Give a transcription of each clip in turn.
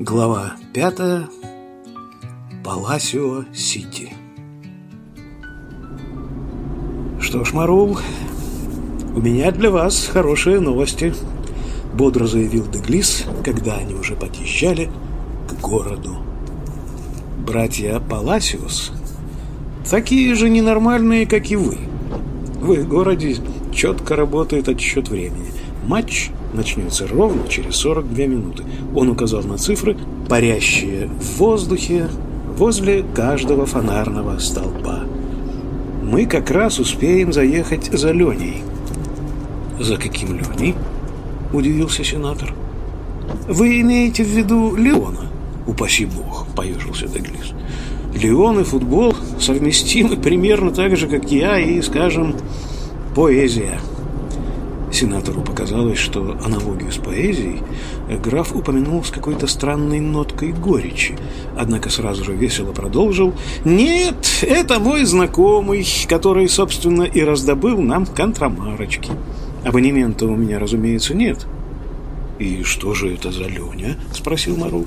Глава пятая. Паласио Сити. Что ж, Марул, у меня для вас хорошие новости, бодро заявил Деглис, когда они уже подъезжали к городу. Братья Паласиус такие же ненормальные, как и вы. В их городе четко работает отсчет времени. Матч начнется ровно через 42 минуты. Он указал на цифры, парящие в воздухе возле каждого фонарного столпа. Мы как раз успеем заехать за Леней. За каким Леней? Удивился сенатор. Вы имеете в виду Леона? Упаси бог, поежился Деглис. Леон и футбол совместимы примерно так же, как я и, скажем, поэзия. Сенатору показалось, что аналогию с поэзией граф упомянул с какой-то странной ноткой горечи, однако сразу же весело продолжил «Нет, это мой знакомый, который, собственно, и раздобыл нам контрамарочки. Абонемента у меня, разумеется, нет». «И что же это за Леня?» – спросил Мару.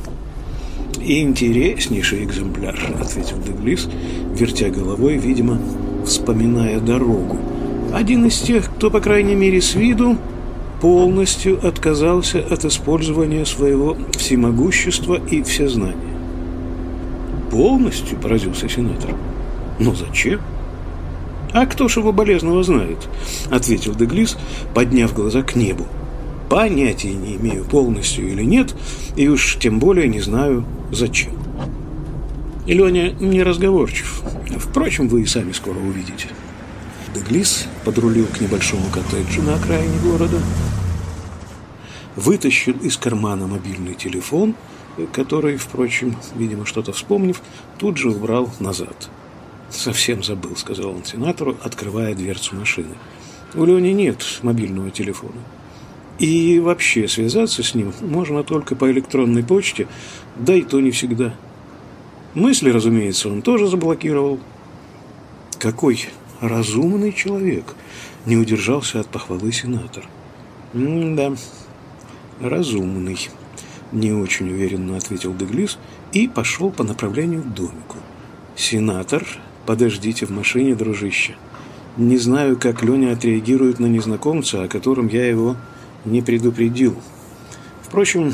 «Интереснейший экземпляр», – ответил Деглис, вертя головой, видимо, вспоминая дорогу – один из тех, кто, по крайней мере, с виду полностью отказался от использования своего всемогущества и всезнания. «Полностью?» – поразился сенатор. «Но зачем?» «А кто ж его болезного знает?» – ответил Деглис, подняв глаза к небу. «Понятия не имею, полностью или нет, и уж тем более не знаю, зачем». И Леня неразговорчив. Впрочем, вы и сами скоро увидите. Деглис подрулил к небольшому коттеджу на окраине города, вытащил из кармана мобильный телефон, который, впрочем, видимо, что-то вспомнив, тут же убрал назад. «Совсем забыл», — сказал он сенатору, открывая дверцу машины. «У Лени нет мобильного телефона. И вообще связаться с ним можно только по электронной почте, да и то не всегда. Мысли, разумеется, он тоже заблокировал». «Какой разумный человек, не удержался от похвалы сенатор. «Да, разумный», – не очень уверенно ответил Деглис и пошел по направлению к домику. «Сенатор, подождите в машине, дружище. Не знаю, как Леня отреагирует на незнакомца, о котором я его не предупредил. Впрочем,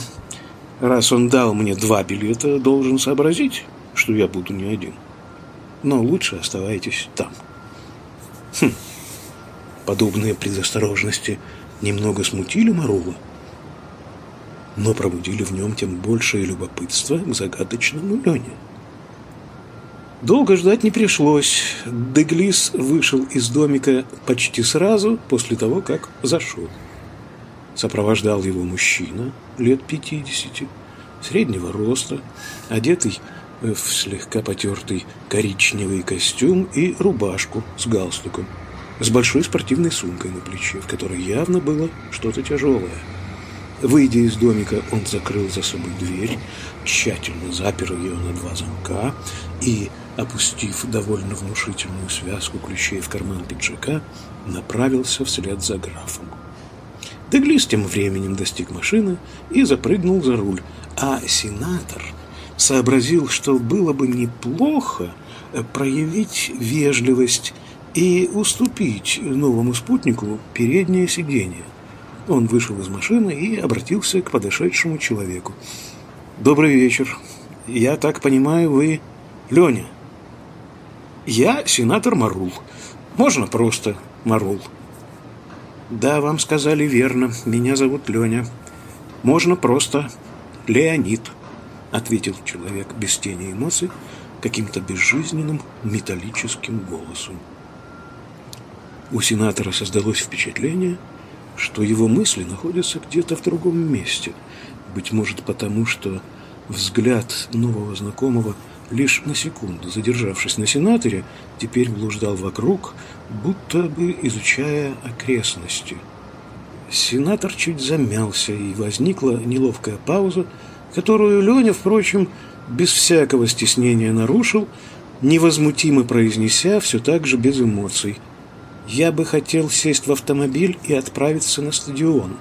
раз он дал мне два билета, должен сообразить, что я буду не один. Но лучше оставайтесь там». Хм. Подобные предосторожности немного смутили Марула, но пробудили в нем тем большее любопытство к загадочному Лене. Долго ждать не пришлось. Деглис вышел из домика почти сразу после того, как зашел. Сопровождал его мужчина лет пятидесяти, среднего роста, одетый в слегка потертый коричневый костюм и рубашку с галстуком, с большой спортивной сумкой на плече, в которой явно было что-то тяжелое. Выйдя из домика, он закрыл за собой дверь, тщательно запер ее на два замка и, опустив довольно внушительную связку ключей в карман пиджака, направился вслед за графом. Деглис тем временем достиг машины и запрыгнул за руль, а сенатор – сообразил, что было бы неплохо проявить вежливость и уступить новому спутнику переднее сиденье. Он вышел из машины и обратился к подошедшему человеку. «Добрый вечер. Я так понимаю, вы Леня?» «Я сенатор Марул. Можно просто Марул?» «Да, вам сказали верно. Меня зовут Леня. Можно просто Леонид». — ответил человек без тени эмоций каким-то безжизненным металлическим голосом. У сенатора создалось впечатление, что его мысли находятся где-то в другом месте, быть может потому, что взгляд нового знакомого, лишь на секунду задержавшись на сенаторе, теперь блуждал вокруг, будто бы изучая окрестности. Сенатор чуть замялся, и возникла неловкая пауза, которую Леня, впрочем, без всякого стеснения нарушил, невозмутимо произнеся все так же без эмоций. «Я бы хотел сесть в автомобиль и отправиться на стадион.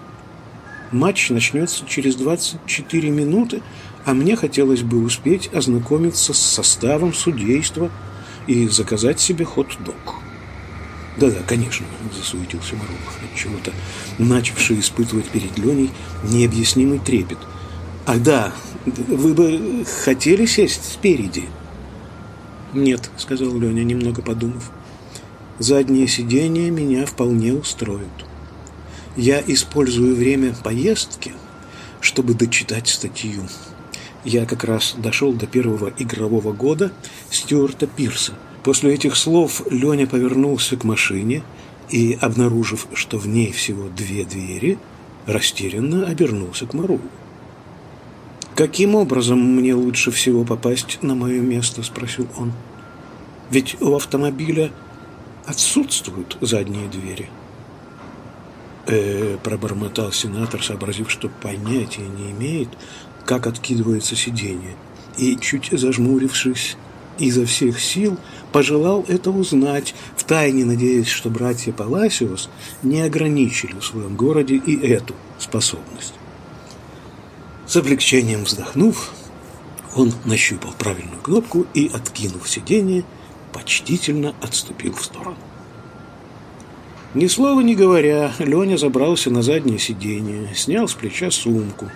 Матч начнется через 24 минуты, а мне хотелось бы успеть ознакомиться с составом судейства и заказать себе хот-дог. Да-да, конечно, засуетился Марул, чего-то начавший испытывать перед Леней необъяснимый трепет. Ах да, вы бы хотели сесть спереди? Нет, сказал Леня, немного подумав. Заднее сиденье меня вполне устроит. Я использую время поездки, чтобы дочитать статью. Я как раз дошел до первого игрового года Стюарта Пирса. После этих слов Леня повернулся к машине и, обнаружив, что в ней всего две двери, растерянно обернулся к Мару. «Каким образом мне лучше всего попасть на мое место?» – спросил он. «Ведь у автомобиля отсутствуют задние двери. Э, пробормотал сенатор, сообразив, что понятия не имеет, как откидывается сиденье, и, чуть зажмурившись изо всех сил, пожелал это узнать, втайне надеясь, что братья Паласиос не ограничили в своем городе и эту способность. С облегчением вздохнув, он нащупал правильную кнопку и, откинув сиденье, почтительно отступил в сторону. Ни слова не говоря, Леня забрался на заднее сиденье, снял с плеча сумку,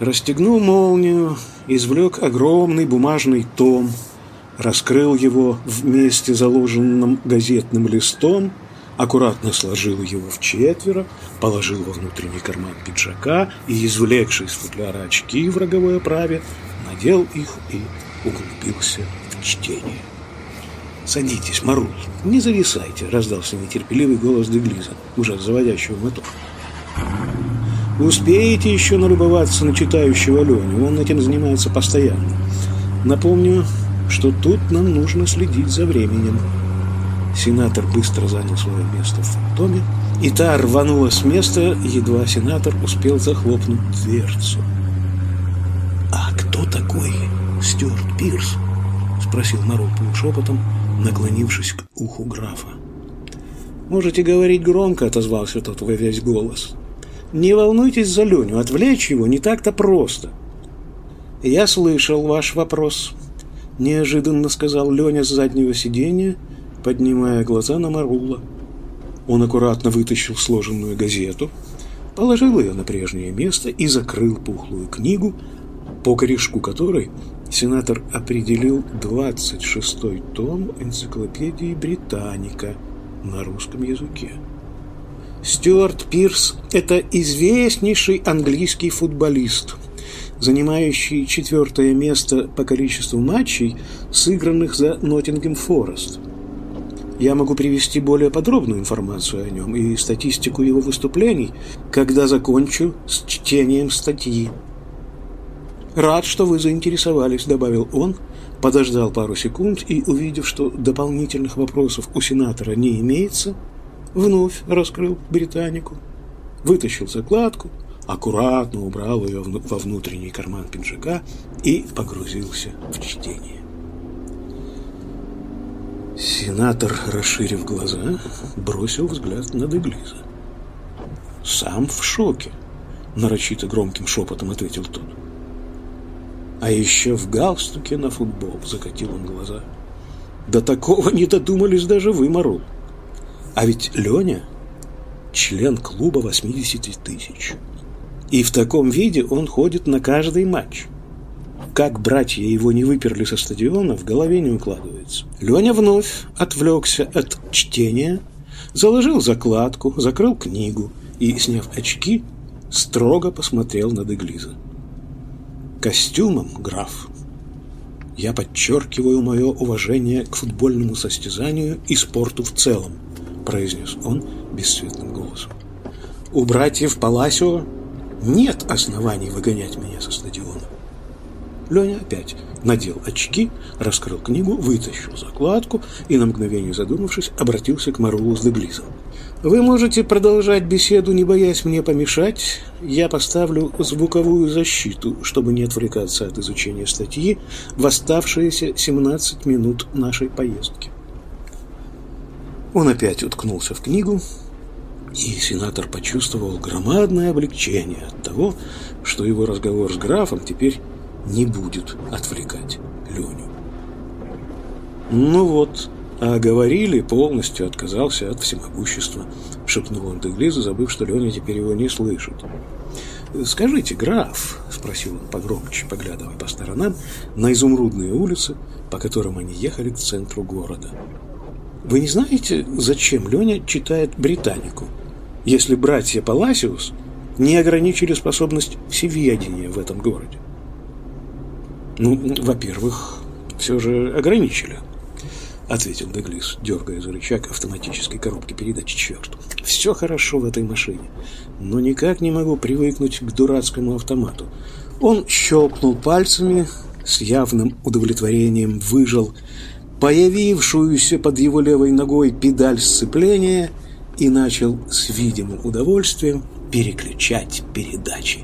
расстегнул молнию, извлек огромный бумажный том, раскрыл его вместе заложенным газетным листом, аккуратно сложил его в четверо, положил во внутренний карман пиджака и, извлекший из футляра очки в роговой оправе, надел их и углубился в чтение. «Садитесь, Марул, не зависайте», — раздался нетерпеливый голос Деглиза, уже заводящего мотор. «Успеете еще налюбоваться на читающего Леню, он этим занимается постоянно. Напомню, что тут нам нужно следить за временем». Сенатор быстро занял свое место в фантоме, и та рванула с места, едва сенатор успел захлопнуть дверцу. «А кто такой Стюарт Пирс?» — спросил Марул полушепотом, наклонившись к уху графа. «Можете говорить громко», — отозвался тот во весь голос. «Не волнуйтесь за Леню, отвлечь его не так-то просто». «Я слышал ваш вопрос», — неожиданно сказал Леня с заднего сиденья, поднимая глаза на Марула. Он аккуратно вытащил сложенную газету, положил ее на прежнее место и закрыл пухлую книгу, по корешку которой сенатор определил 26-й том энциклопедии «Британика» на русском языке. Стюарт Пирс – это известнейший английский футболист, занимающий четвертое место по количеству матчей, сыгранных за Ноттингем Форест. Я могу привести более подробную информацию о нем и статистику его выступлений, когда закончу с чтением статьи. «Рад, что вы заинтересовались», — добавил он, подождал пару секунд и, увидев, что дополнительных вопросов у сенатора не имеется, вновь раскрыл британику, вытащил закладку, аккуратно убрал ее во внутренний карман пиджака и погрузился в чтение. Сенатор, расширив глаза, бросил взгляд на Деглиза. «Сам в шоке», — нарочито громким шепотом ответил тот. А еще в галстуке на футбол закатил он глаза. До такого не додумались даже вы, Марул. А ведь Леня член клуба 80 тысяч. И в таком виде он ходит на каждый матч. Как братья его не выперли со стадиона, в голове не укладывается. Леня вновь отвлекся от чтения, заложил закладку, закрыл книгу и, сняв очки, строго посмотрел на Деглиза костюмом, граф, я подчеркиваю мое уважение к футбольному состязанию и спорту в целом, произнес он бесцветным голосом. У братьев Паласио нет оснований выгонять меня со стадиона. Леня опять надел очки, раскрыл книгу, вытащил закладку и, на мгновение задумавшись, обратился к Марулу с Деглизом. Вы можете продолжать беседу, не боясь мне помешать. Я поставлю звуковую защиту, чтобы не отвлекаться от изучения статьи в оставшиеся 17 минут нашей поездки. Он опять уткнулся в книгу, и сенатор почувствовал громадное облегчение от того, что его разговор с графом теперь не будет отвлекать Леню. Ну вот, а говорили, полностью отказался от всемогущества, шепнул он Деглизу, забыв, что Леня теперь его не слышит. «Скажите, граф», — спросил он погромче, поглядывая по сторонам, на изумрудные улицы, по которым они ехали к центру города. «Вы не знаете, зачем Леня читает «Британику», если братья Паласиус не ограничили способность всеведения в этом городе?» «Ну, во-первых, все же ограничили», — ответил Деглис, дергая за рычаг автоматической коробки передач. «Черт, все хорошо в этой машине, но никак не могу привыкнуть к дурацкому автомату». Он щелкнул пальцами, с явным удовлетворением выжал появившуюся под его левой ногой педаль сцепления и начал с видимым удовольствием переключать передачи.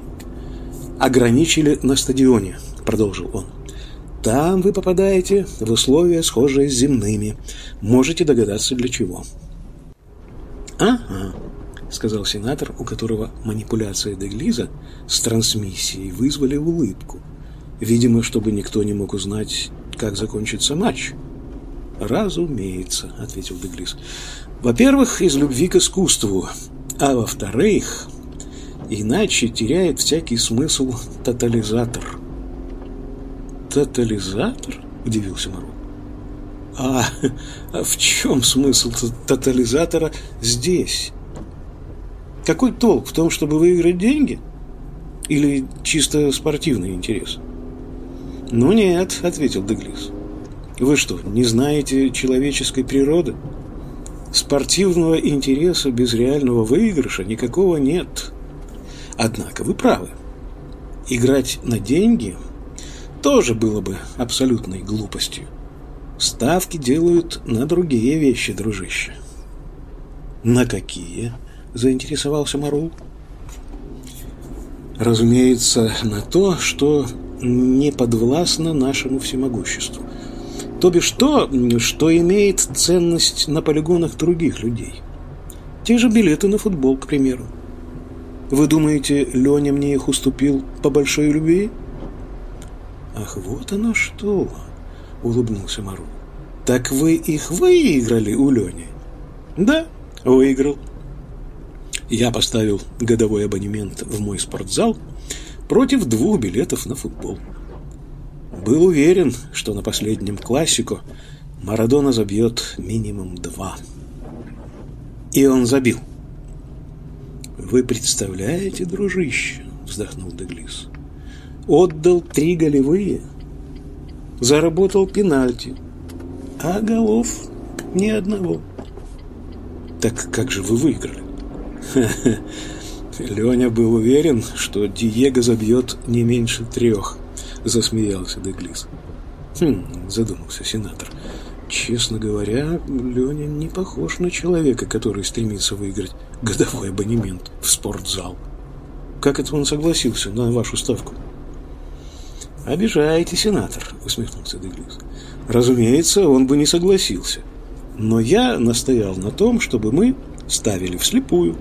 «Ограничили на стадионе», — продолжил он. Там вы попадаете в условия, схожие с земными. Можете догадаться, для чего. «Ага», — сказал сенатор, у которого манипуляция Деглиза с трансмиссией вызвали улыбку. Видимо, чтобы никто не мог узнать, как закончится матч. «Разумеется», — ответил Деглиз. «Во-первых, из любви к искусству, а во-вторых, иначе теряет всякий смысл тотализатор». «Тотализатор?» – удивился Мару. «А, а в чем смысл тотализатора здесь? Какой толк в том, чтобы выиграть деньги? Или чисто спортивный интерес?» «Ну нет», – ответил Деглис. «Вы что, не знаете человеческой природы? Спортивного интереса без реального выигрыша никакого нет. Однако вы правы. Играть на деньги – тоже было бы абсолютной глупостью. Ставки делают на другие вещи, дружище. На какие? Заинтересовался Марул. Разумеется, на то, что не подвластно нашему всемогуществу. То бишь то, что имеет ценность на полигонах других людей. Те же билеты на футбол, к примеру. Вы думаете, Леня мне их уступил по большой любви? «Ах, вот оно что!» — улыбнулся Мару. «Так вы их выиграли у Лени?» «Да, выиграл». Я поставил годовой абонемент в мой спортзал против двух билетов на футбол. Был уверен, что на последнем классику Марадона забьет минимум два. И он забил. «Вы представляете, дружище?» — вздохнул Деглис отдал три голевые, заработал пенальти, а голов ни одного. Так как же вы выиграли? Леня был уверен, что Диего забьет не меньше трех, засмеялся Деглис. Хм, задумался сенатор. Честно говоря, Леня не похож на человека, который стремится выиграть годовой абонемент в спортзал. Как это он согласился на вашу ставку? «Обижаете, сенатор», — усмехнулся Деглис. «Разумеется, он бы не согласился. Но я настоял на том, чтобы мы ставили вслепую.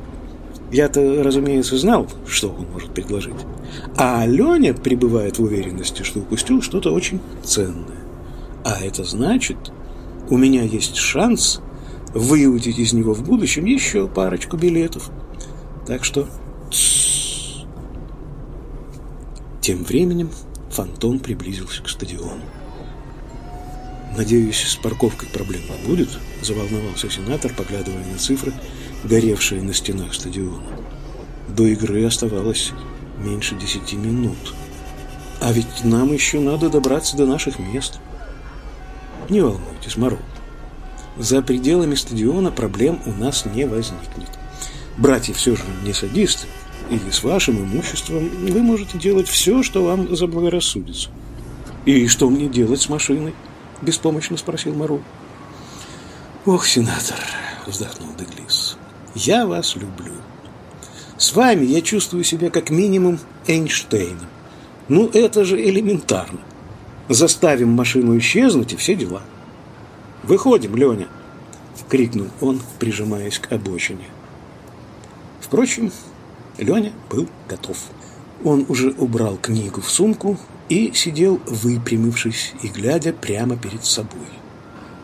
Я-то, разумеется, знал, что он может предложить. А Леня пребывает в уверенности, что упустил что-то очень ценное. А это значит, у меня есть шанс выудить из него в будущем еще парочку билетов. Так что... Тем временем Фантом приблизился к стадиону. «Надеюсь, с парковкой проблем не будет?» – заволновался сенатор, поглядывая на цифры, горевшие на стенах стадиона. До игры оставалось меньше десяти минут. А ведь нам еще надо добраться до наших мест. Не волнуйтесь, Моро. За пределами стадиона проблем у нас не возникнет. Братья все же не садисты, или с вашим имуществом вы можете делать все, что вам заблагорассудится. «И что мне делать с машиной?» – беспомощно спросил Мару. «Ох, сенатор!» – вздохнул Деглис. «Я вас люблю. С вами я чувствую себя как минимум Эйнштейном. Ну, это же элементарно. Заставим машину исчезнуть и все дела. Выходим, Леня!» – крикнул он, прижимаясь к обочине. Впрочем, Леня был готов. Он уже убрал книгу в сумку и сидел выпрямившись и глядя прямо перед собой.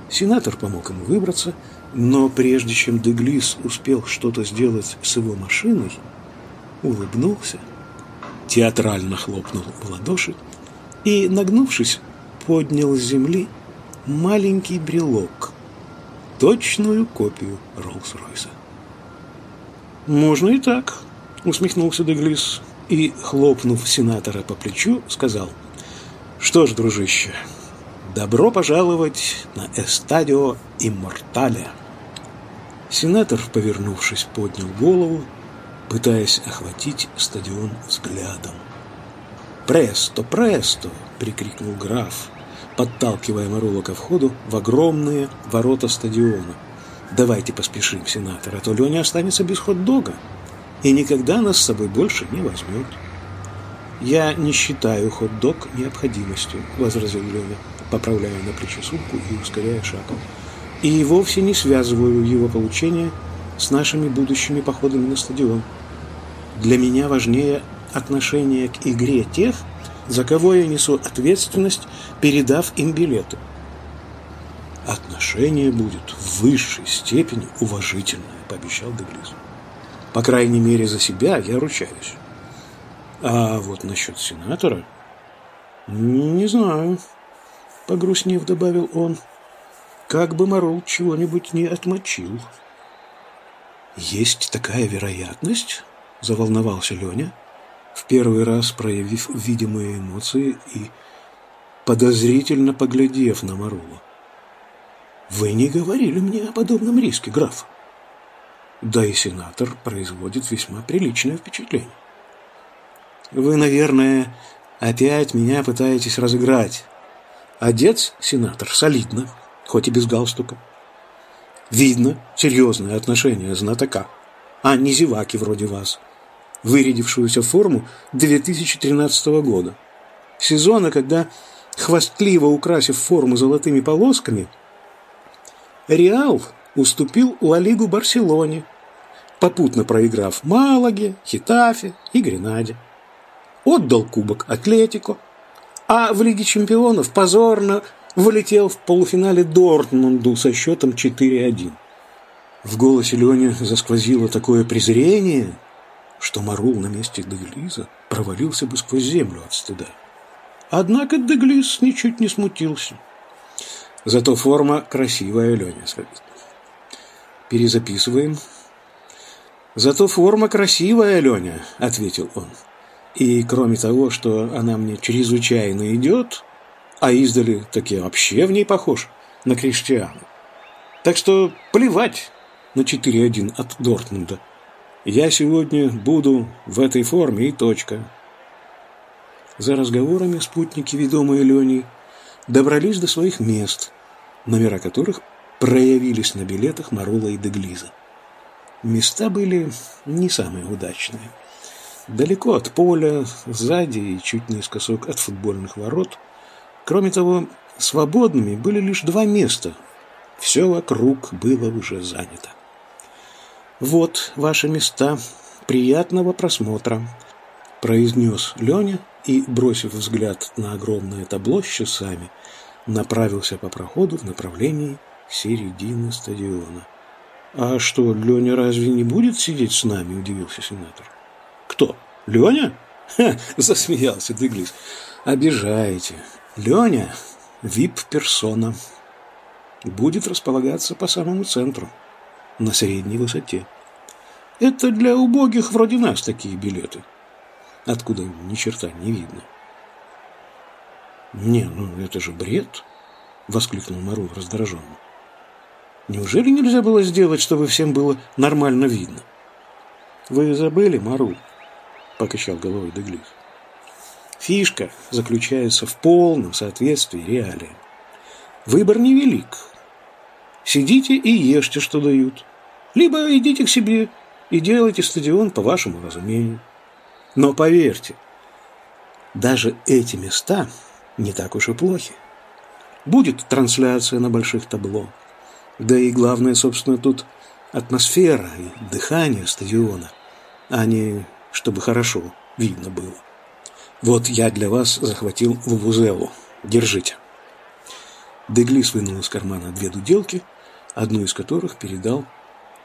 Сенатор помог ему выбраться, но прежде чем Деглис успел что-то сделать с его машиной, улыбнулся, театрально хлопнул в ладоши и, нагнувшись, поднял с земли маленький брелок, точную копию Роллс-Ройса. «Можно и так», — усмехнулся Деглис и, хлопнув сенатора по плечу, сказал, «Что ж, дружище, добро пожаловать на Эстадио Иммортале». Сенатор, повернувшись, поднял голову, пытаясь охватить стадион взглядом. «Престо, престо!» — прикрикнул граф, подталкивая Марула ко входу в огромные ворота стадиона. «Давайте поспешим, сенатор, а то Леня останется без хот-дога и никогда нас с собой больше не возьмет». «Я не считаю хот-дог необходимостью», — возразил Леня, поправляя на плече сумку и ускоряя шаг. «И вовсе не связываю его получение с нашими будущими походами на стадион. Для меня важнее отношение к игре тех, за кого я несу ответственность, передав им билеты. Отношение будет в высшей степени уважительное, пообещал Деглис. По крайней мере, за себя я ручаюсь. А вот насчет сенатора... Не знаю, погрустнев добавил он. Как бы Морол чего-нибудь не отмочил. Есть такая вероятность, заволновался Леня в первый раз проявив видимые эмоции и подозрительно поглядев на Марула. «Вы не говорили мне о подобном риске, граф». Да и сенатор производит весьма приличное впечатление. «Вы, наверное, опять меня пытаетесь разыграть. Одет сенатор солидно, хоть и без галстука. Видно серьезное отношение знатока, а не зеваки вроде вас» вырядившуюся форму 2013 года. Сезона, когда, хвастливо украсив форму золотыми полосками, Реал уступил Ла Лигу Барселоне, попутно проиграв Малаге, Хитафе и Гренаде. Отдал кубок Атлетико, а в Лиге чемпионов позорно вылетел в полуфинале Дортмунду со счетом 4-1. В голосе Лени засквозило такое презрение, что Марул на месте Деглиза провалился бы сквозь землю от стыда. Однако Деглиз ничуть не смутился. Зато форма красивая, Леня. Перезаписываем. Зато форма красивая, Леня, ответил он. И кроме того, что она мне чрезвычайно идет, а издали так я вообще в ней похож на Криштиану. Так что плевать на 4-1 от Дортмунда. Я сегодня буду в этой форме и точка. За разговорами спутники, ведомые Леней, добрались до своих мест, номера которых проявились на билетах Марула и Деглиза. Места были не самые удачные. Далеко от поля, сзади и чуть наискосок от футбольных ворот. Кроме того, свободными были лишь два места. Все вокруг было уже занято. «Вот ваши места. Приятного просмотра», – произнес Леня и, бросив взгляд на огромное табло с часами, направился по проходу в направлении середины стадиона. «А что, Леня разве не будет сидеть с нами?» – удивился сенатор. «Кто? Леня?» Засмеялся Деглис. «Обижаете. Леня – вип-персона. Будет располагаться по самому центру, на средней высоте. Это для убогих вроде нас такие билеты. Откуда ни черта не видно. «Не, ну это же бред!» — воскликнул Мару раздраженно. «Неужели нельзя было сделать, чтобы всем было нормально видно?» «Вы забыли, Мару?» — покачал головой Деглис. «Фишка заключается в полном соответствии реалиям. Выбор невелик. Сидите и ешьте, что дают. Либо идите к себе и делайте стадион по вашему разумению. Но поверьте, даже эти места не так уж и плохи. Будет трансляция на больших табло. Да и главное, собственно, тут атмосфера и дыхание стадиона, а не чтобы хорошо видно было. Вот я для вас захватил вувузелу. Держите. Деглис вынул из кармана две дуделки, одну из которых передал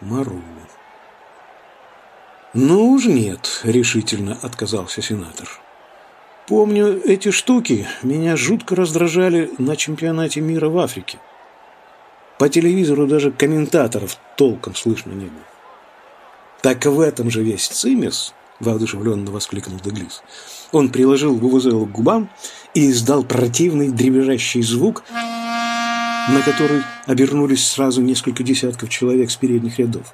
Марулу. «Ну уж нет», — решительно отказался сенатор. «Помню, эти штуки меня жутко раздражали на чемпионате мира в Африке. По телевизору даже комментаторов толком слышно не было». «Так в этом же весь цимес», — воодушевленно воскликнул Деглис. Он приложил вувузелу к губам и издал противный дребезжащий звук, на который обернулись сразу несколько десятков человек с передних рядов.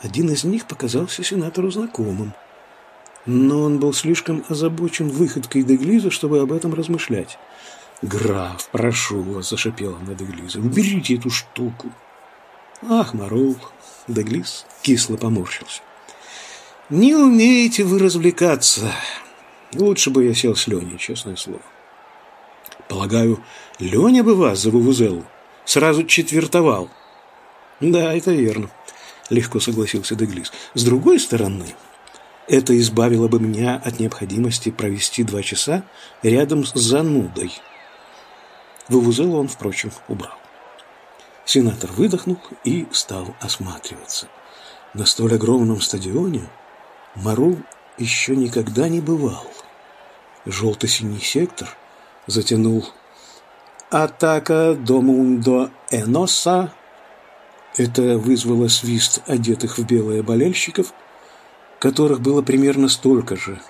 Один из них показался сенатору знакомым. Но он был слишком озабочен выходкой Деглиза, чтобы об этом размышлять. «Граф, прошу вас», — зашипел он на Деглиза, — «уберите эту штуку». «Ах, Марул!» — Деглиз кисло поморщился. «Не умеете вы развлекаться. Лучше бы я сел с Леней, честное слово». «Полагаю, Леня бы вас за Вувузелу сразу четвертовал». «Да, это верно легко согласился Деглис. С другой стороны, это избавило бы меня от необходимости провести два часа рядом с занудой. Вывузелу он, впрочем, убрал. Сенатор выдохнул и стал осматриваться. На столь огромном стадионе Мару еще никогда не бывал. Желто-синий сектор затянул «Атака Домундо Эноса это вызвало свист одетых в белое болельщиков, которых было примерно столько же.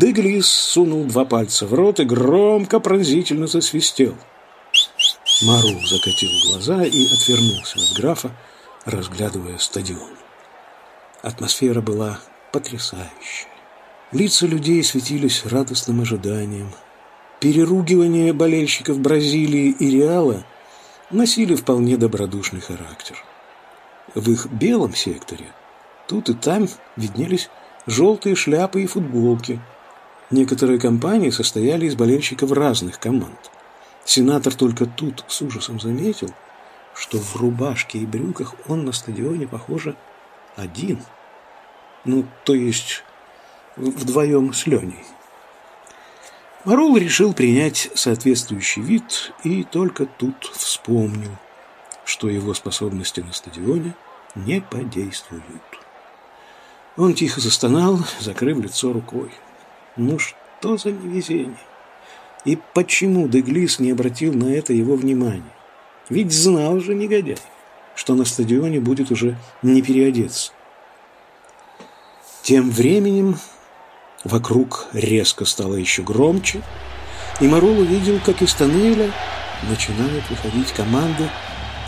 Деглис сунул два пальца в рот и громко пронзительно засвистел. Мару закатил глаза и отвернулся от графа, разглядывая стадион. Атмосфера была потрясающая. Лица людей светились радостным ожиданием. Переругивание болельщиков Бразилии и Реала – носили вполне добродушный характер. В их белом секторе тут и там виднелись желтые шляпы и футболки. Некоторые компании состояли из болельщиков разных команд. Сенатор только тут с ужасом заметил, что в рубашке и брюках он на стадионе, похоже, один. Ну, то есть вдвоем с Леней. Марул решил принять соответствующий вид и только тут вспомнил, что его способности на стадионе не подействуют. Он тихо застонал, закрыв лицо рукой. Ну что за невезение? И почему Деглис не обратил на это его внимания? Ведь знал же негодяй, что на стадионе будет уже не переодеться. Тем временем Вокруг резко стало еще громче, и Марул увидел, как из тоннеля начинают выходить команды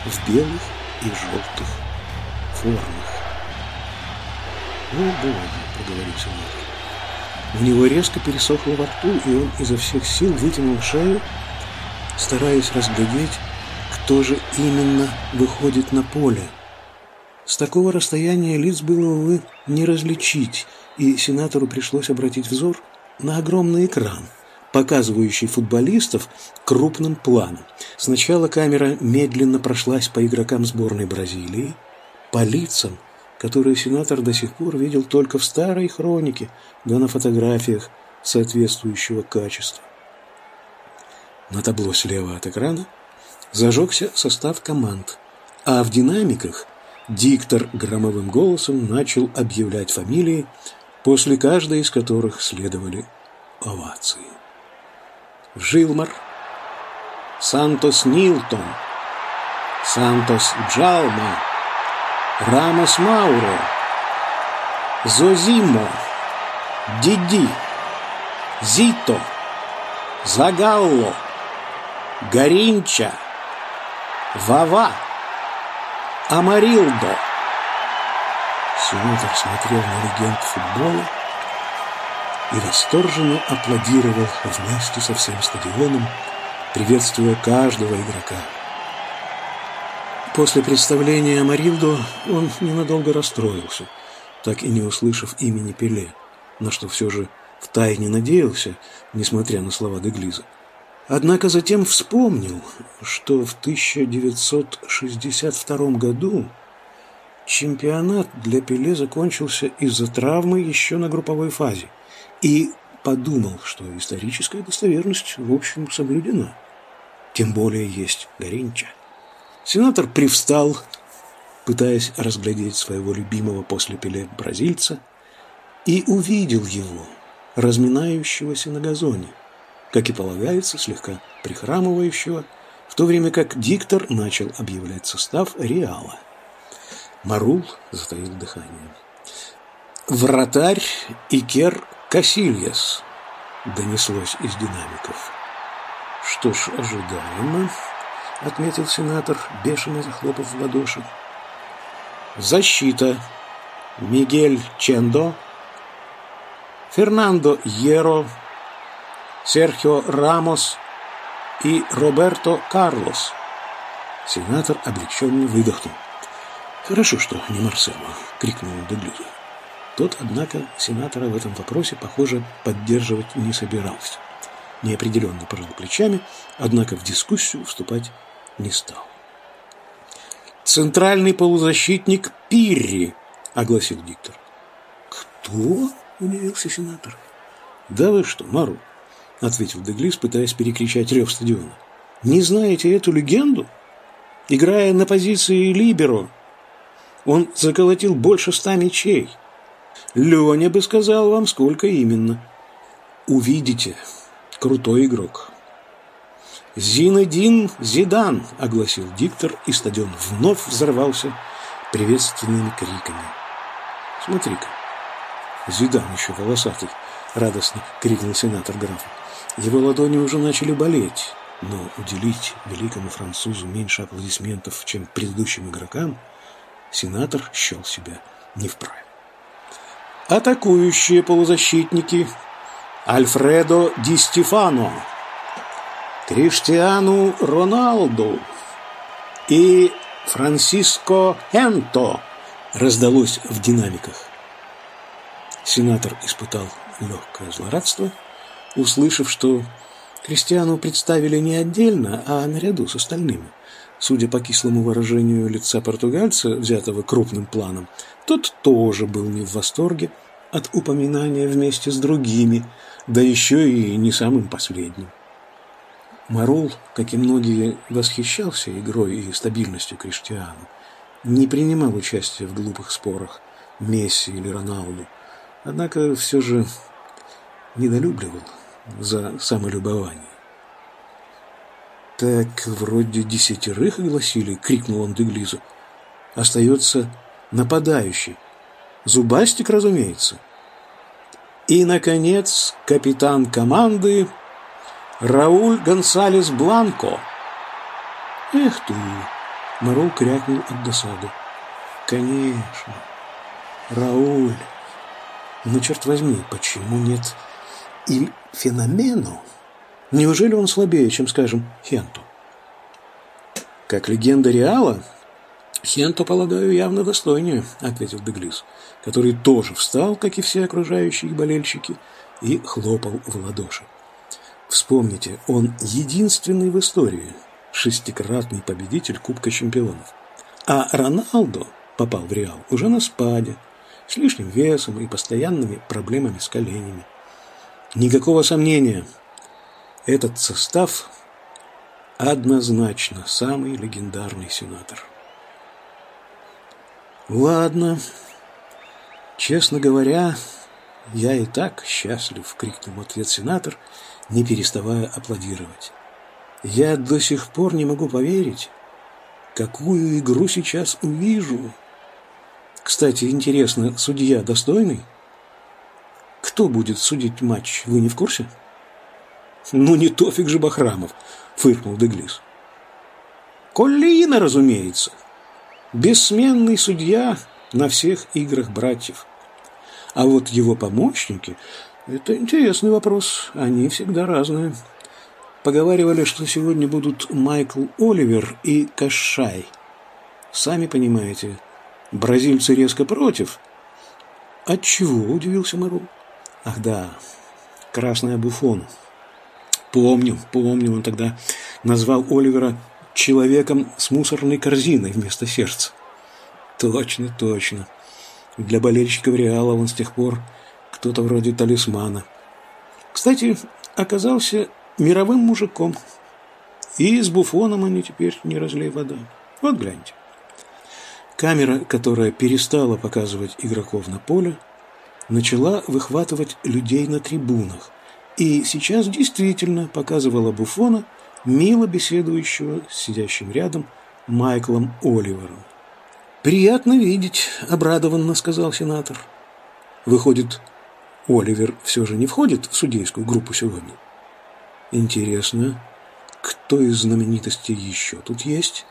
в белых и желтых формах. «О, Боги!» — проговорил сенатор. У него резко пересохло во рту, и он изо всех сил вытянул шею, стараясь разглядеть, кто же именно выходит на поле. С такого расстояния лиц было, увы, не различить — и сенатору пришлось обратить взор на огромный экран, показывающий футболистов крупным планом. Сначала камера медленно прошлась по игрокам сборной Бразилии, по лицам, которые сенатор до сих пор видел только в старой хронике, да на фотографиях соответствующего качества. На табло слева от экрана зажегся состав команд, а в динамиках диктор громовым голосом начал объявлять фамилии после каждой из которых следовали овации. Жилмар, Сантос Нилтон, Сантос Джалма, Рамос Мауро, Зозимо, Диди, Зито, Загалло, Горинча, Вава, Амарилдо – Сенатор смотрел на легенд футбола и восторженно аплодировал вместе со всем стадионом, приветствуя каждого игрока. После представления Марилдо он ненадолго расстроился, так и не услышав имени Пеле, на что все же втайне надеялся, несмотря на слова Деглиза. Однако затем вспомнил, что в 1962 году Чемпионат для Пеле закончился из-за травмы еще на групповой фазе. И подумал, что историческая достоверность, в общем, соблюдена. Тем более есть Горенча. Сенатор привстал, пытаясь разглядеть своего любимого после Пеле бразильца, и увидел его, разминающегося на газоне, как и полагается, слегка прихрамывающего, в то время как диктор начал объявлять состав Реала. Марул затаил дыхание. «Вратарь Икер Касильяс», — донеслось из динамиков. «Что ж, ожидаемо», — отметил сенатор, бешено захлопав в ладоши. «Защита. Мигель Чендо, Фернандо Йеро, Серхио Рамос и Роберто Карлос». Сенатор облегченно выдохнул. «Хорошо, что не Марсело», — крикнул он Деглюзу. Тот, однако, сенатора в этом вопросе, похоже, поддерживать не собирался. Неопределенно пожал плечами, однако в дискуссию вступать не стал. «Центральный полузащитник Пирри», — огласил диктор. «Кто?» — удивился сенатор. «Да вы что, Мару?» — ответил Деглис, пытаясь перекричать рев стадиона. «Не знаете эту легенду? Играя на позиции либеро, он заколотил больше ста мячей». Леня бы сказал вам, сколько именно. Увидите. Крутой игрок. «Зинедин Зидан!» – огласил диктор, и стадион вновь взорвался приветственными криками. «Смотри-ка, Зидан еще волосатый!» – радостно крикнул сенатор графа. Его ладони уже начали болеть, но уделить великому французу меньше аплодисментов, чем предыдущим игрокам, сенатор счел себя не вправе. Атакующие полузащитники Альфредо Ди Стефано, Криштиану Роналду и Франсиско Энто раздалось в динамиках. Сенатор испытал легкое злорадство, услышав, что Кристиану представили не отдельно, а наряду с остальными. Судя по кислому выражению лица португальца, взятого крупным планом, тот тоже был не в восторге от упоминания вместе с другими, да еще и не самым последним. Марул, как и многие, восхищался игрой и стабильностью Криштиану, не принимал участия в глупых спорах Месси или Роналду, однако все же недолюбливал за самолюбование. «Так, вроде десятерых огласили», — крикнул он Деглизу. «Остается нападающий, Зубастик, разумеется. И, наконец, капитан команды Рауль Гонсалес Бланко. Эх ты! Марул крякнул от досады. Конечно. Рауль. Но, черт возьми, почему нет Иль Феномену? Неужели он слабее, чем, скажем, Хенту? Как легенда Реала, «Хенто, полагаю, явно достойнее», — ответил Деглис, который тоже встал, как и все окружающие болельщики, и хлопал в ладоши. Вспомните, он единственный в истории шестикратный победитель Кубка чемпионов. А Роналдо попал в Реал уже на спаде, с лишним весом и постоянными проблемами с коленями. Никакого сомнения, этот состав однозначно самый легендарный сенатор. Ладно. Честно говоря, я и так счастлив, крикнул ответ сенатор, не переставая аплодировать. Я до сих пор не могу поверить, какую игру сейчас увижу. Кстати, интересно, судья достойный? Кто будет судить матч, вы не в курсе? Ну, не Тофик же Бахрамов, фыркнул Деглис. Коллина, разумеется бессменный судья на всех играх братьев. А вот его помощники – это интересный вопрос, они всегда разные. Поговаривали, что сегодня будут Майкл Оливер и Кашай. Сами понимаете, бразильцы резко против. Отчего, удивился Мару. Ах да, красная буфон. Помню, помню, он тогда назвал Оливера человеком с мусорной корзиной вместо сердца. Точно, точно. Для болельщиков Реала он с тех пор кто-то вроде талисмана. Кстати, оказался мировым мужиком. И с буфоном они теперь не разлей вода. Вот гляньте. Камера, которая перестала показывать игроков на поле, начала выхватывать людей на трибунах. И сейчас действительно показывала Буфона, мило беседующего с сидящим рядом Майклом Оливером. «Приятно видеть», — обрадованно сказал сенатор. «Выходит, Оливер все же не входит в судейскую группу сегодня?» «Интересно, кто из знаменитостей еще тут есть?»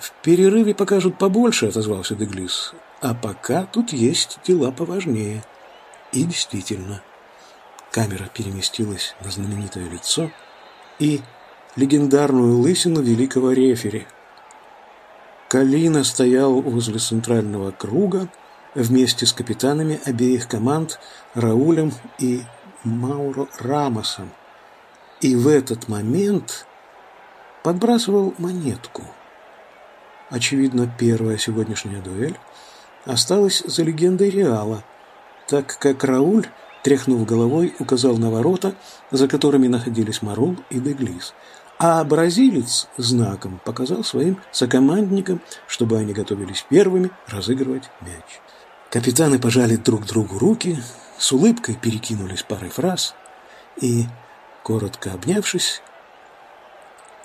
«В перерыве покажут побольше», — отозвался Деглис. «А пока тут есть дела поважнее». И действительно, камера переместилась на знаменитое лицо и легендарную лысину великого рефери. Калина стоял возле центрального круга вместе с капитанами обеих команд Раулем и Мауро Рамосом. И в этот момент подбрасывал монетку – Очевидно, первая сегодняшняя дуэль осталась за легендой Реала, так как Рауль, тряхнув головой, указал на ворота, за которыми находились Марул и Деглис, а бразилец знаком показал своим сокомандникам, чтобы они готовились первыми разыгрывать мяч. Капитаны пожали друг другу руки, с улыбкой перекинулись парой фраз и, коротко обнявшись,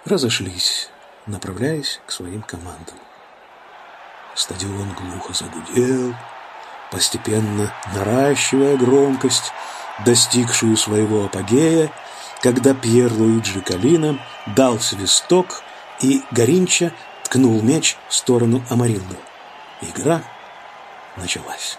разошлись направляясь к своим командам. Стадион глухо загудел, постепенно наращивая громкость, достигшую своего апогея, когда Пьер Луиджи Калина дал свисток, и Горинча ткнул мяч в сторону Амарилдо. Игра началась.